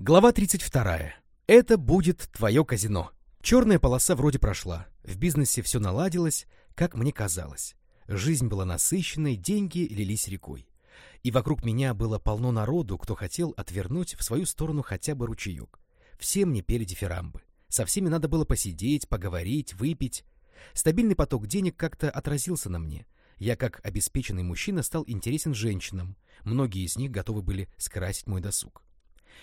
Глава 32. Это будет твое казино. Черная полоса вроде прошла. В бизнесе все наладилось, как мне казалось. Жизнь была насыщенной, деньги лились рекой. И вокруг меня было полно народу, кто хотел отвернуть в свою сторону хотя бы ручеек. Все мне пели дифирамбы. Со всеми надо было посидеть, поговорить, выпить. Стабильный поток денег как-то отразился на мне. Я, как обеспеченный мужчина, стал интересен женщинам. Многие из них готовы были скрасить мой досуг.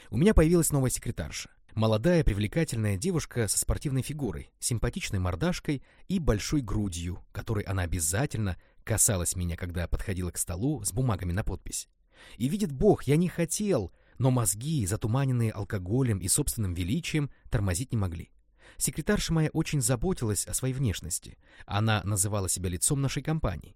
У меня появилась новая секретарша. Молодая, привлекательная девушка со спортивной фигурой, симпатичной мордашкой и большой грудью, которой она обязательно касалась меня, когда подходила к столу с бумагами на подпись. И видит Бог, я не хотел, но мозги, затуманенные алкоголем и собственным величием, тормозить не могли. Секретарша моя очень заботилась о своей внешности. Она называла себя лицом нашей компании.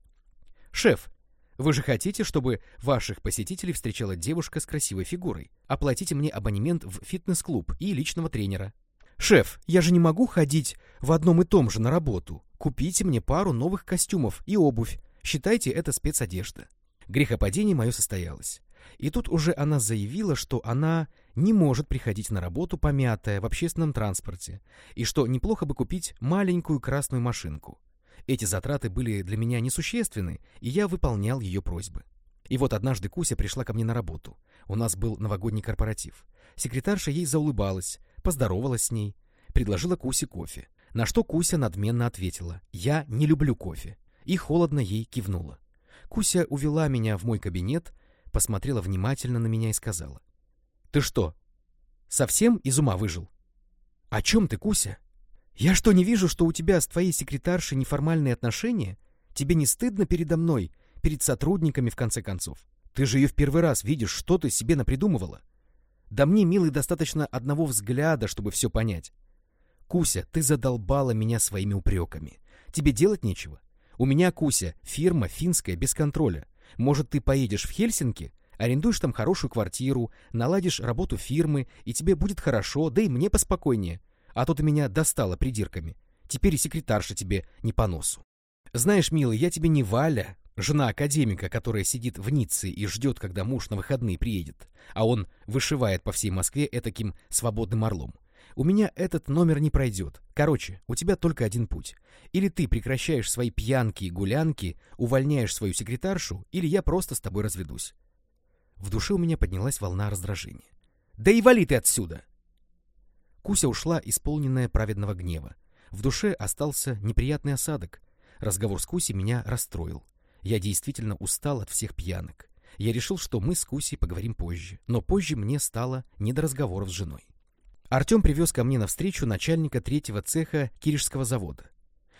«Шеф, вы же хотите, чтобы ваших посетителей встречала девушка с красивой фигурой? Оплатите мне абонемент в фитнес-клуб и личного тренера. Шеф, я же не могу ходить в одном и том же на работу. Купите мне пару новых костюмов и обувь. Считайте это спецодежда. Грехопадение мое состоялось. И тут уже она заявила, что она не может приходить на работу помятая в общественном транспорте, и что неплохо бы купить маленькую красную машинку. Эти затраты были для меня несущественны, и я выполнял ее просьбы. И вот однажды Куся пришла ко мне на работу. У нас был новогодний корпоратив. Секретарша ей заулыбалась, поздоровалась с ней, предложила Кусе кофе. На что Куся надменно ответила «Я не люблю кофе» и холодно ей кивнула. Куся увела меня в мой кабинет, посмотрела внимательно на меня и сказала «Ты что, совсем из ума выжил?» «О чем ты, Куся?» «Я что, не вижу, что у тебя с твоей секретаршей неформальные отношения? Тебе не стыдно передо мной, перед сотрудниками, в конце концов? Ты же ее в первый раз видишь, что ты себе напридумывала?» «Да мне, милый, достаточно одного взгляда, чтобы все понять. Куся, ты задолбала меня своими упреками. Тебе делать нечего? У меня, Куся, фирма финская, без контроля. Может, ты поедешь в Хельсинки, арендуешь там хорошую квартиру, наладишь работу фирмы, и тебе будет хорошо, да и мне поспокойнее. А то ты меня достала придирками. Теперь и секретарша тебе не по носу. Знаешь, милый, я тебе не Валя, жена академика, которая сидит в Ницце и ждет, когда муж на выходные приедет, а он вышивает по всей Москве этаким свободным орлом. У меня этот номер не пройдет. Короче, у тебя только один путь. Или ты прекращаешь свои пьянки и гулянки, увольняешь свою секретаршу, или я просто с тобой разведусь. В душе у меня поднялась волна раздражения. «Да и вали ты отсюда!» Куся ушла, исполненная праведного гнева. В душе остался неприятный осадок. Разговор с Кусей меня расстроил. Я действительно устал от всех пьянок. Я решил, что мы с Кусей поговорим позже, но позже мне стало не до разговоров с женой. Артем привез ко мне навстречу начальника третьего цеха Киришского завода.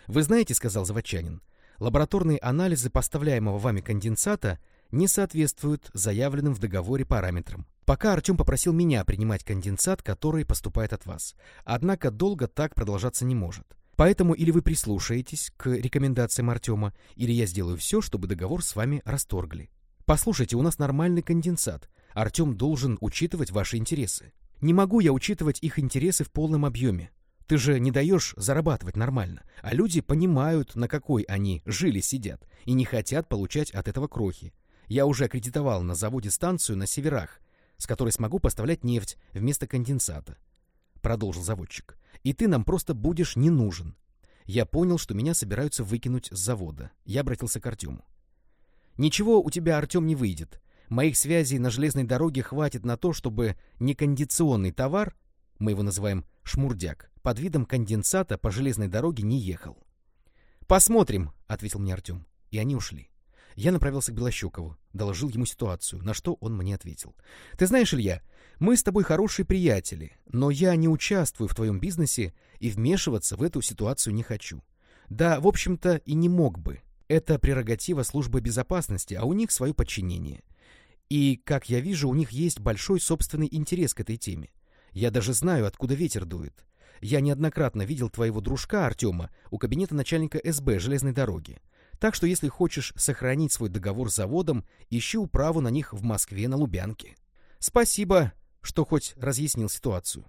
«Вы знаете, — сказал заводчанин, — лабораторные анализы поставляемого вами конденсата не соответствуют заявленным в договоре параметрам. Пока Артем попросил меня принимать конденсат, который поступает от вас. Однако долго так продолжаться не может. Поэтому или вы прислушаетесь к рекомендациям Артема, или я сделаю все, чтобы договор с вами расторгли. Послушайте, у нас нормальный конденсат. Артем должен учитывать ваши интересы. Не могу я учитывать их интересы в полном объеме. Ты же не даешь зарабатывать нормально, а люди понимают, на какой они жили сидят, и не хотят получать от этого крохи. Я уже аккредитовал на заводе станцию на северах, с которой смогу поставлять нефть вместо конденсата. Продолжил заводчик. И ты нам просто будешь не нужен. Я понял, что меня собираются выкинуть с завода. Я обратился к Артему. Ничего у тебя, Артем, не выйдет. Моих связей на железной дороге хватит на то, чтобы некондиционный товар, мы его называем шмурдяк, под видом конденсата по железной дороге не ехал. «Посмотрим», — ответил мне Артем. И они ушли. Я направился к Белощекову, доложил ему ситуацию, на что он мне ответил. «Ты знаешь, Илья, мы с тобой хорошие приятели, но я не участвую в твоем бизнесе и вмешиваться в эту ситуацию не хочу. Да, в общем-то, и не мог бы. Это прерогатива службы безопасности, а у них свое подчинение. И, как я вижу, у них есть большой собственный интерес к этой теме. Я даже знаю, откуда ветер дует. Я неоднократно видел твоего дружка Артема у кабинета начальника СБ железной дороги. Так что если хочешь сохранить свой договор с заводом, ищи управу на них в Москве на Лубянке. Спасибо, что хоть разъяснил ситуацию.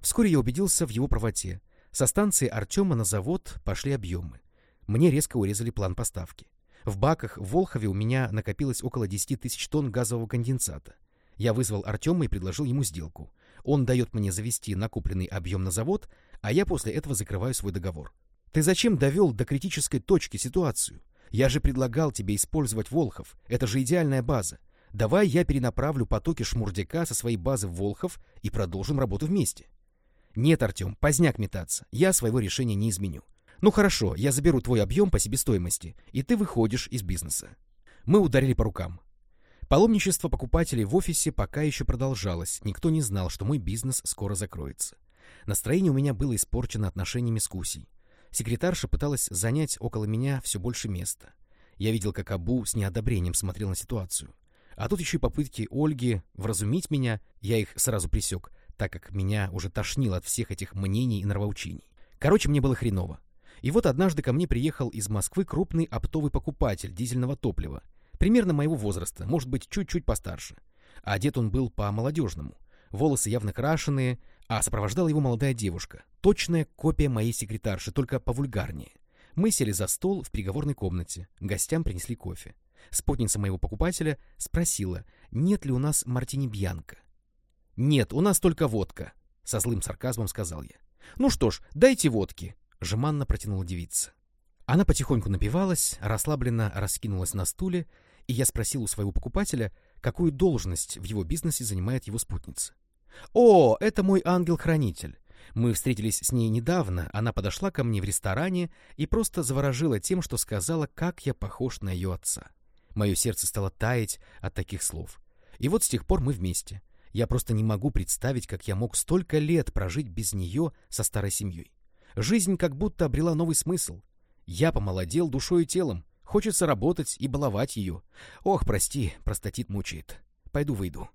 Вскоре я убедился в его правоте. Со станции Артема на завод пошли объемы. Мне резко урезали план поставки. В баках в Волхове у меня накопилось около 10 тысяч тонн газового конденсата. Я вызвал Артема и предложил ему сделку. Он дает мне завести накопленный объем на завод, а я после этого закрываю свой договор. Ты зачем довел до критической точки ситуацию? Я же предлагал тебе использовать Волхов. Это же идеальная база. Давай я перенаправлю потоки шмурдяка со своей базы в Волхов и продолжим работу вместе. Нет, Артем, поздняк метаться. Я своего решения не изменю. Ну хорошо, я заберу твой объем по себестоимости, и ты выходишь из бизнеса. Мы ударили по рукам. Паломничество покупателей в офисе пока еще продолжалось. Никто не знал, что мой бизнес скоро закроется. Настроение у меня было испорчено отношениями с Кусей. Секретарша пыталась занять около меня все больше места. Я видел, как Абу с неодобрением смотрел на ситуацию. А тут еще и попытки Ольги вразумить меня, я их сразу присек, так как меня уже тошнило от всех этих мнений и нравоучений. Короче, мне было хреново. И вот однажды ко мне приехал из Москвы крупный оптовый покупатель дизельного топлива, примерно моего возраста, может быть, чуть-чуть постарше. Одет он был по-молодежному. Волосы явно крашеные, а сопровождала его молодая девушка. Точная копия моей секретарши, только повульгарнее. Мы сели за стол в переговорной комнате. Гостям принесли кофе. Спутница моего покупателя спросила, нет ли у нас мартини Бьянка. «Нет, у нас только водка», — со злым сарказмом сказал я. «Ну что ж, дайте водки», — жеманно протянула девица. Она потихоньку напивалась, расслабленно раскинулась на стуле, и я спросил у своего покупателя, какую должность в его бизнесе занимает его спутница. «О, это мой ангел-хранитель. Мы встретились с ней недавно, она подошла ко мне в ресторане и просто заворожила тем, что сказала, как я похож на ее отца. Мое сердце стало таять от таких слов. И вот с тех пор мы вместе. Я просто не могу представить, как я мог столько лет прожить без нее со старой семьей. Жизнь как будто обрела новый смысл. Я помолодел душой и телом. Хочется работать и баловать ее. Ох, прости, простатит мучает. Пойду выйду.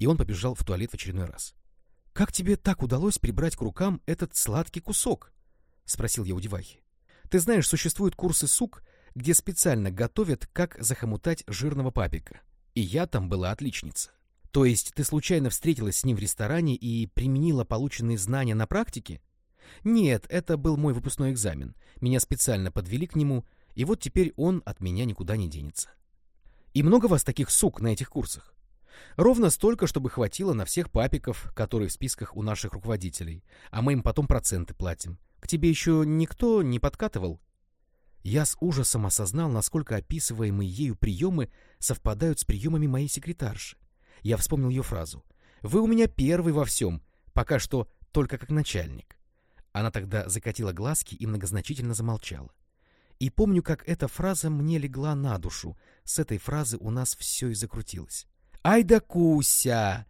И он побежал в туалет в очередной раз. — Как тебе так удалось прибрать к рукам этот сладкий кусок? — спросил я у девахи. — Ты знаешь, существуют курсы сук, где специально готовят, как захомутать жирного папика. И я там была отличница. То есть ты случайно встретилась с ним в ресторане и применила полученные знания на практике? Нет, это был мой выпускной экзамен. Меня специально подвели к нему, и вот теперь он от меня никуда не денется. И много вас таких сук на этих курсах? Ровно столько, чтобы хватило на всех папиков, которые в списках у наших руководителей, а мы им потом проценты платим. К тебе еще никто не подкатывал? Я с ужасом осознал, насколько описываемые ею приемы совпадают с приемами моей секретарши. Я вспомнил ее фразу. «Вы у меня первый во всем, пока что только как начальник». Она тогда закатила глазки и многозначительно замолчала. И помню, как эта фраза мне легла на душу. С этой фразы у нас все и закрутилось. «Ай да Куся!»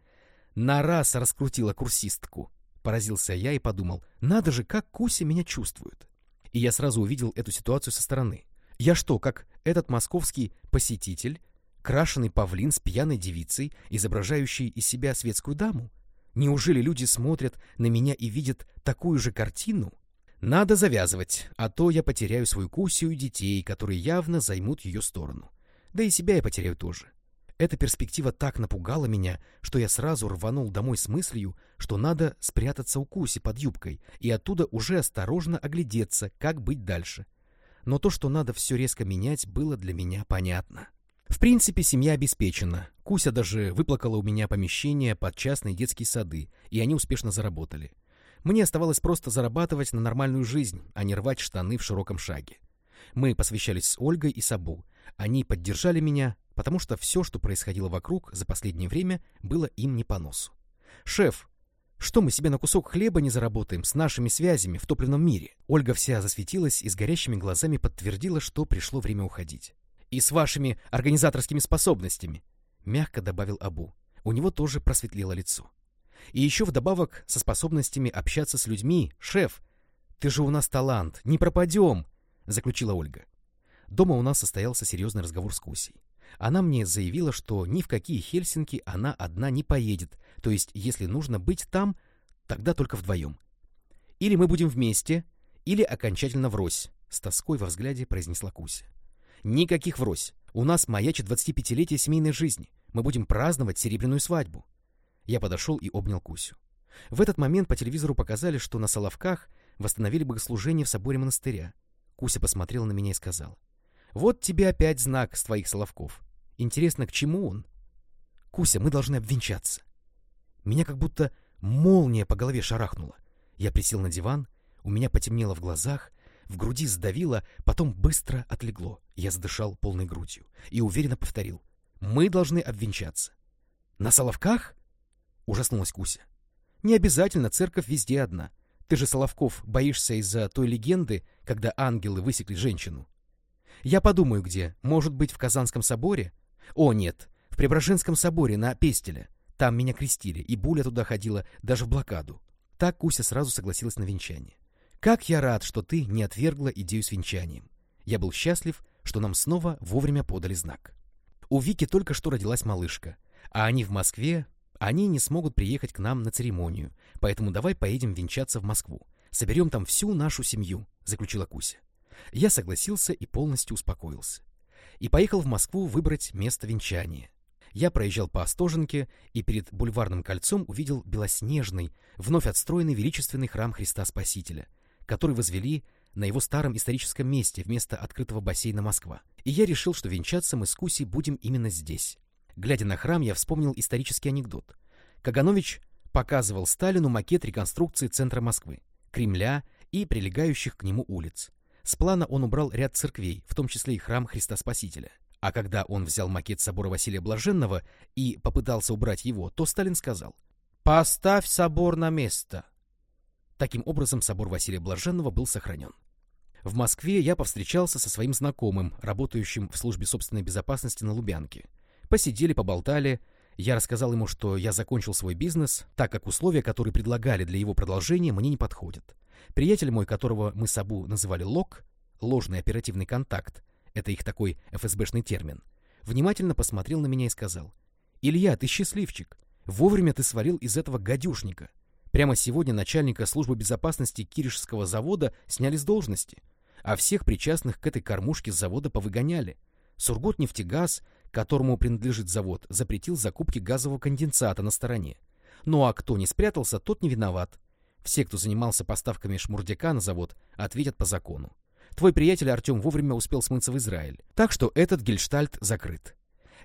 На раз раскрутила курсистку. Поразился я и подумал, надо же, как Куся меня чувствует. И я сразу увидел эту ситуацию со стороны. Я что, как этот московский посетитель, Крашеный павлин с пьяной девицей, изображающей из себя светскую даму? Неужели люди смотрят на меня и видят такую же картину? Надо завязывать, а то я потеряю свою Кусю и детей, которые явно займут ее сторону. Да и себя я потеряю тоже. Эта перспектива так напугала меня, что я сразу рванул домой с мыслью, что надо спрятаться у Куси под юбкой и оттуда уже осторожно оглядеться, как быть дальше. Но то, что надо все резко менять, было для меня понятно. В принципе, семья обеспечена. Куся даже выплакала у меня помещение под частные детские сады, и они успешно заработали. Мне оставалось просто зарабатывать на нормальную жизнь, а не рвать штаны в широком шаге. Мы посвящались с Ольгой и Сабу. Они поддержали меня, потому что все, что происходило вокруг за последнее время, было им не по носу. «Шеф, что мы себе на кусок хлеба не заработаем с нашими связями в топливном мире?» Ольга вся засветилась и с горящими глазами подтвердила, что пришло время уходить и с вашими организаторскими способностями», — мягко добавил Абу. У него тоже просветлело лицо. «И еще вдобавок со способностями общаться с людьми, шеф. Ты же у нас талант, не пропадем», — заключила Ольга. Дома у нас состоялся серьезный разговор с Кусей. Она мне заявила, что ни в какие Хельсинки она одна не поедет, то есть если нужно быть там, тогда только вдвоем. Или мы будем вместе, или окончательно врозь, — с тоской во взгляде произнесла Куся. Никаких врозь. У нас маячит 25-летие семейной жизни. Мы будем праздновать серебряную свадьбу. Я подошел и обнял Кусю. В этот момент по телевизору показали, что на Соловках восстановили богослужение в соборе монастыря. Куся посмотрела на меня и сказала. «Вот тебе опять знак с твоих Соловков. Интересно, к чему он?» «Куся, мы должны обвенчаться». Меня как будто молния по голове шарахнула. Я присел на диван, у меня потемнело в глазах, в груди сдавило, потом быстро отлегло. Я задышал полной грудью и уверенно повторил. «Мы должны обвенчаться». «На Соловках?» — ужаснулась Куся. «Не обязательно, церковь везде одна. Ты же, Соловков, боишься из-за той легенды, когда ангелы высекли женщину. Я подумаю, где. Может быть, в Казанском соборе? О, нет, в Преображенском соборе на Пестеле. Там меня крестили, и Буля туда ходила даже в блокаду. Так Куся сразу согласилась на венчание. Как я рад, что ты не отвергла идею с венчанием. Я был счастлив, что нам снова вовремя подали знак. У Вики только что родилась малышка, а они в Москве, они не смогут приехать к нам на церемонию, поэтому давай поедем венчаться в Москву. Соберем там всю нашу семью, заключила Куся. Я согласился и полностью успокоился. И поехал в Москву выбрать место венчания. Я проезжал по Остоженке и перед бульварным кольцом увидел белоснежный, вновь отстроенный величественный храм Христа Спасителя, который возвели на его старом историческом месте вместо открытого бассейна Москва. И я решил, что венчаться мы с Кусей будем именно здесь. Глядя на храм, я вспомнил исторический анекдот. Каганович показывал Сталину макет реконструкции центра Москвы, Кремля и прилегающих к нему улиц. С плана он убрал ряд церквей, в том числе и храм Христа Спасителя. А когда он взял макет собора Василия Блаженного и попытался убрать его, то Сталин сказал «Поставь собор на место». Таким образом, собор Василия Блаженного был сохранен. В Москве я повстречался со своим знакомым, работающим в службе собственной безопасности на Лубянке. Посидели, поболтали. Я рассказал ему, что я закончил свой бизнес, так как условия, которые предлагали для его продолжения, мне не подходят. Приятель мой, которого мы с Абу называли Лок, ложный оперативный контакт, это их такой ФСБшный термин, внимательно посмотрел на меня и сказал, «Илья, ты счастливчик. Вовремя ты сварил из этого гадюшника. Прямо сегодня начальника службы безопасности Киришского завода сняли с должности, а всех причастных к этой кормушке с завода повыгоняли. Сургутнефтегаз которому принадлежит завод, запретил закупки газового конденсата на стороне. Ну а кто не спрятался, тот не виноват. Все, кто занимался поставками шмурдяка на завод, ответят по закону. Твой приятель Артем вовремя успел смыться в Израиль, так что этот гельштальт закрыт.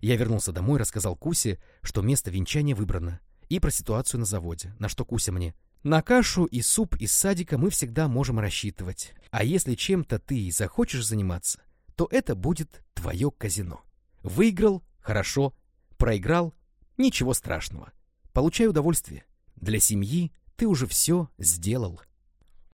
Я вернулся домой, рассказал Кусе, что место венчания выбрано, и про ситуацию на заводе, на что Куся мне. На кашу и суп из садика мы всегда можем рассчитывать. А если чем-то ты захочешь заниматься, то это будет твое казино. Выиграл – хорошо, проиграл – ничего страшного. Получай удовольствие. Для семьи ты уже все сделал.